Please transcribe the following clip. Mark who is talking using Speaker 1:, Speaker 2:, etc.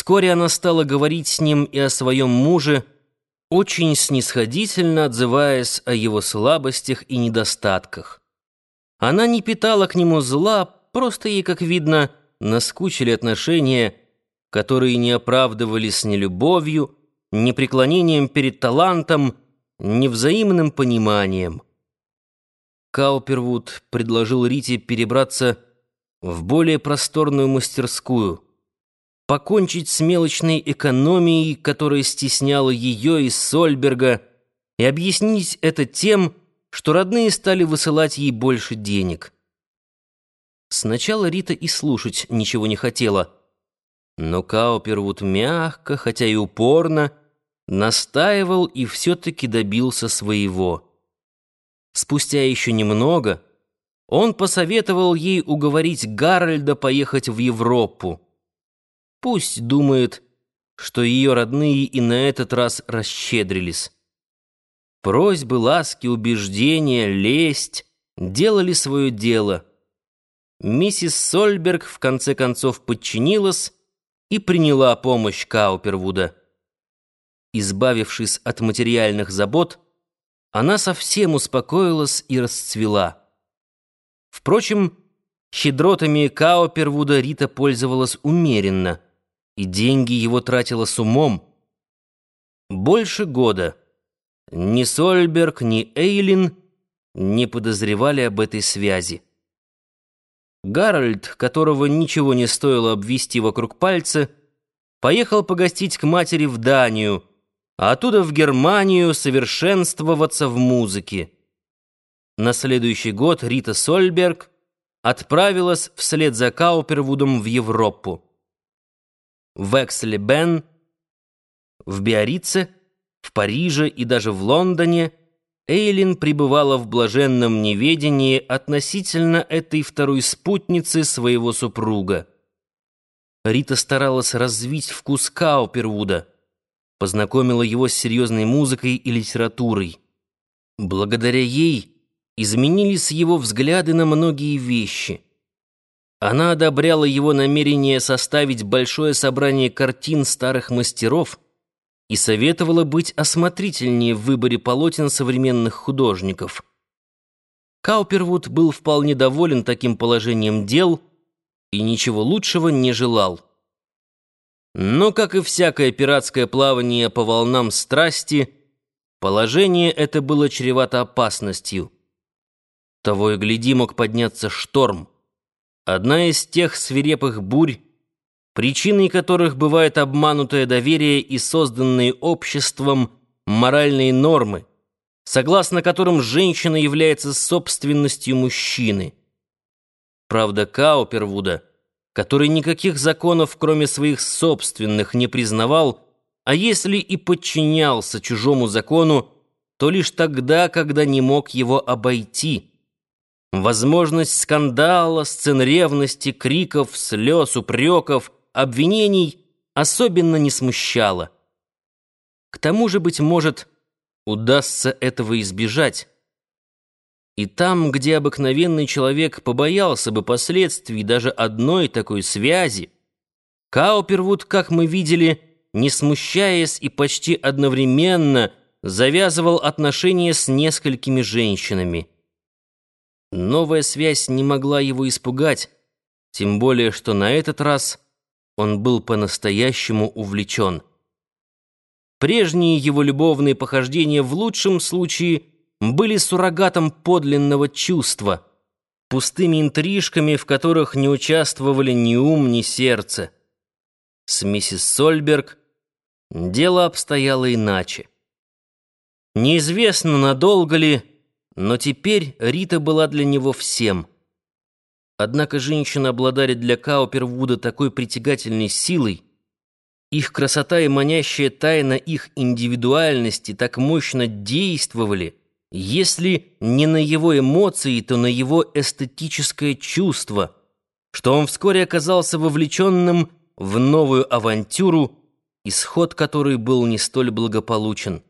Speaker 1: Вскоре она стала говорить с ним и о своем муже, очень снисходительно отзываясь о его слабостях и недостатках. Она не питала к нему зла, просто ей, как видно, наскучили отношения, которые не оправдывались ни любовью, ни преклонением перед талантом, ни взаимным пониманием. Каупервуд предложил Рите перебраться в более просторную мастерскую, покончить с мелочной экономией, которая стесняла ее и Сольберга, и объяснить это тем, что родные стали высылать ей больше денег. Сначала Рита и слушать ничего не хотела, но Каупервуд мягко, хотя и упорно, настаивал и все-таки добился своего. Спустя еще немного он посоветовал ей уговорить Гарольда поехать в Европу. Пусть думает, что ее родные и на этот раз расщедрились. Просьбы, ласки, убеждения, лесть делали свое дело. Миссис Сольберг в конце концов подчинилась и приняла помощь Каупервуда. Избавившись от материальных забот, она совсем успокоилась и расцвела. Впрочем, щедротами Каупервуда Рита пользовалась умеренно, и деньги его тратила с умом. Больше года ни Сольберг, ни Эйлин не подозревали об этой связи. Гарольд, которого ничего не стоило обвести вокруг пальца, поехал погостить к матери в Данию — а оттуда в Германию совершенствоваться в музыке. На следующий год Рита Сольберг отправилась вслед за Каупервудом в Европу. В Эксле-Бен, в Биорице, в Париже и даже в Лондоне Эйлин пребывала в блаженном неведении относительно этой второй спутницы своего супруга. Рита старалась развить вкус Каупервуда — познакомила его с серьезной музыкой и литературой. Благодаря ей изменились его взгляды на многие вещи. Она одобряла его намерение составить большое собрание картин старых мастеров и советовала быть осмотрительнее в выборе полотен современных художников. Каупервуд был вполне доволен таким положением дел и ничего лучшего не желал. Но, как и всякое пиратское плавание по волнам страсти, положение это было чревато опасностью. Того и гляди мог подняться шторм. Одна из тех свирепых бурь, причиной которых бывает обманутое доверие и созданные обществом моральные нормы, согласно которым женщина является собственностью мужчины. Правда, Каупервуда — который никаких законов, кроме своих собственных, не признавал, а если и подчинялся чужому закону, то лишь тогда, когда не мог его обойти. Возможность скандала, сцен ревности, криков, слез, упреков, обвинений особенно не смущала. К тому же, быть может, удастся этого избежать. И там, где обыкновенный человек побоялся бы последствий даже одной такой связи, Каупервуд, как мы видели, не смущаясь и почти одновременно завязывал отношения с несколькими женщинами. Новая связь не могла его испугать, тем более, что на этот раз он был по-настоящему увлечен. Прежние его любовные похождения в лучшем случае – были суррогатом подлинного чувства, пустыми интрижками, в которых не участвовали ни ум, ни сердце. С миссис Сольберг дело обстояло иначе. Неизвестно, надолго ли, но теперь Рита была для него всем. Однако женщины обладали для Каупервуда такой притягательной силой, их красота и манящая тайна их индивидуальности так мощно действовали — если не на его эмоции, то на его эстетическое чувство, что он вскоре оказался вовлеченным в новую авантюру, исход которой был не столь благополучен.